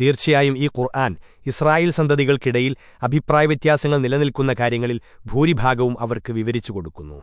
തീർച്ചയായും ഈ ഖുർആൻ ഇസ്രായേൽ സന്തതികൾക്കിടയിൽ അഭിപ്രായവ്യത്യാസങ്ങൾ നിലനിൽക്കുന്ന കാര്യങ്ങളിൽ ഭൂരിഭാഗവും അവർക്ക് വിവരിച്ചു കൊടുക്കുന്നു.